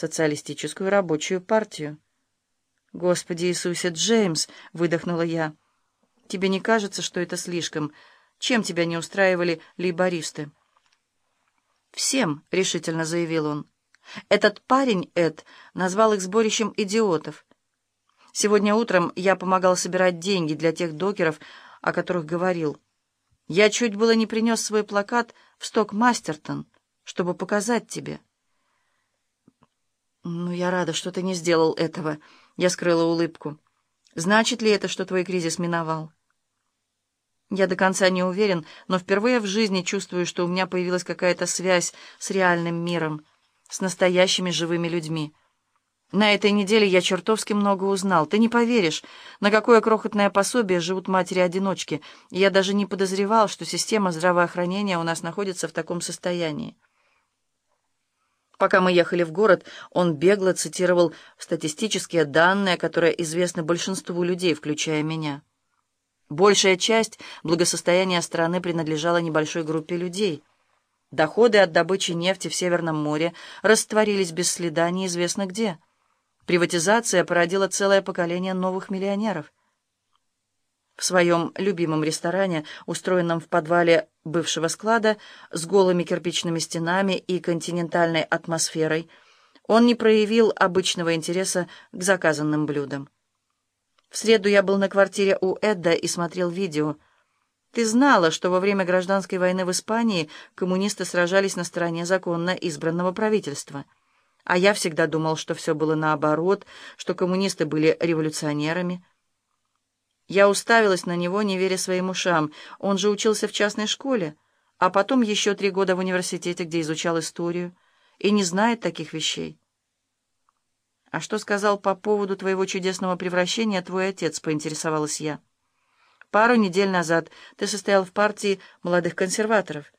социалистическую рабочую партию. «Господи Иисусе, Джеймс!» — выдохнула я. «Тебе не кажется, что это слишком? Чем тебя не устраивали лейбористы?» «Всем», — решительно заявил он. «Этот парень, Эд, назвал их сборищем идиотов. Сегодня утром я помогал собирать деньги для тех докеров, о которых говорил. Я чуть было не принес свой плакат в сток Мастертон, чтобы показать тебе». «Ну, я рада, что ты не сделал этого», — я скрыла улыбку. «Значит ли это, что твой кризис миновал?» Я до конца не уверен, но впервые в жизни чувствую, что у меня появилась какая-то связь с реальным миром, с настоящими живыми людьми. На этой неделе я чертовски много узнал. Ты не поверишь, на какое крохотное пособие живут матери-одиночки, я даже не подозревал, что система здравоохранения у нас находится в таком состоянии. Пока мы ехали в город, он бегло цитировал статистические данные, которые известны большинству людей, включая меня. Большая часть благосостояния страны принадлежала небольшой группе людей. Доходы от добычи нефти в Северном море растворились без следа неизвестно где. Приватизация породила целое поколение новых миллионеров. В своем любимом ресторане, устроенном в подвале бывшего склада, с голыми кирпичными стенами и континентальной атмосферой, он не проявил обычного интереса к заказанным блюдам. В среду я был на квартире у Эдда и смотрел видео. Ты знала, что во время гражданской войны в Испании коммунисты сражались на стороне законно избранного правительства. А я всегда думал, что все было наоборот, что коммунисты были революционерами. Я уставилась на него, не веря своим ушам. Он же учился в частной школе, а потом еще три года в университете, где изучал историю, и не знает таких вещей. «А что сказал по поводу твоего чудесного превращения твой отец?» — поинтересовалась я. «Пару недель назад ты состоял в партии молодых консерваторов».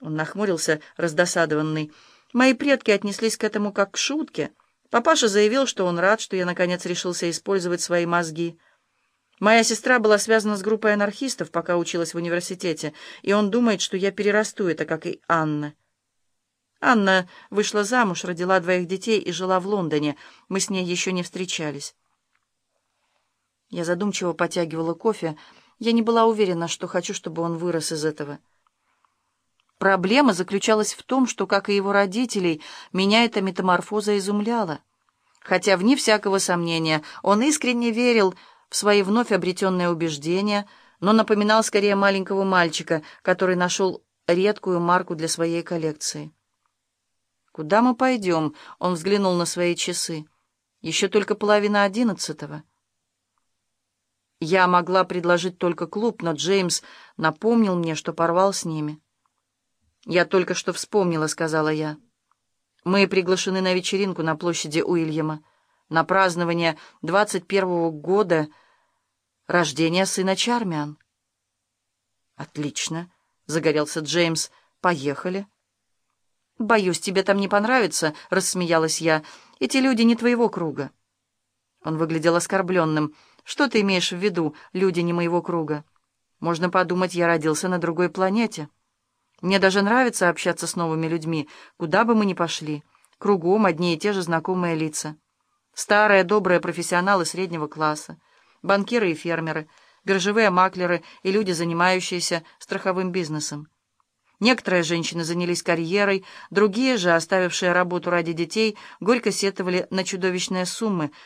Он нахмурился, раздосадованный. «Мои предки отнеслись к этому как к шутке. Папаша заявил, что он рад, что я, наконец, решился использовать свои мозги. Моя сестра была связана с группой анархистов, пока училась в университете, и он думает, что я перерасту это, как и Анна». Анна вышла замуж, родила двоих детей и жила в Лондоне. Мы с ней еще не встречались. Я задумчиво потягивала кофе. Я не была уверена, что хочу, чтобы он вырос из этого. Проблема заключалась в том, что, как и его родителей, меня эта метаморфоза изумляла. Хотя, вне всякого сомнения, он искренне верил в свои вновь обретенные убеждения, но напоминал скорее маленького мальчика, который нашел редкую марку для своей коллекции. «Куда мы пойдем?» — он взглянул на свои часы. «Еще только половина одиннадцатого». Я могла предложить только клуб, но Джеймс напомнил мне, что порвал с ними. «Я только что вспомнила», — сказала я. «Мы приглашены на вечеринку на площади Уильяма, на празднование двадцать первого года рождения сына Чармиан». «Отлично», — загорелся Джеймс. «Поехали». «Боюсь, тебе там не понравится», — рассмеялась я. «Эти люди не твоего круга». Он выглядел оскорбленным. «Что ты имеешь в виду, люди не моего круга? Можно подумать, я родился на другой планете. Мне даже нравится общаться с новыми людьми, куда бы мы ни пошли. Кругом одни и те же знакомые лица. Старые добрые профессионалы среднего класса, банкиры и фермеры, биржевые маклеры и люди, занимающиеся страховым бизнесом. Некоторые женщины занялись карьерой, другие же, оставившие работу ради детей, горько сетовали на чудовищные суммы,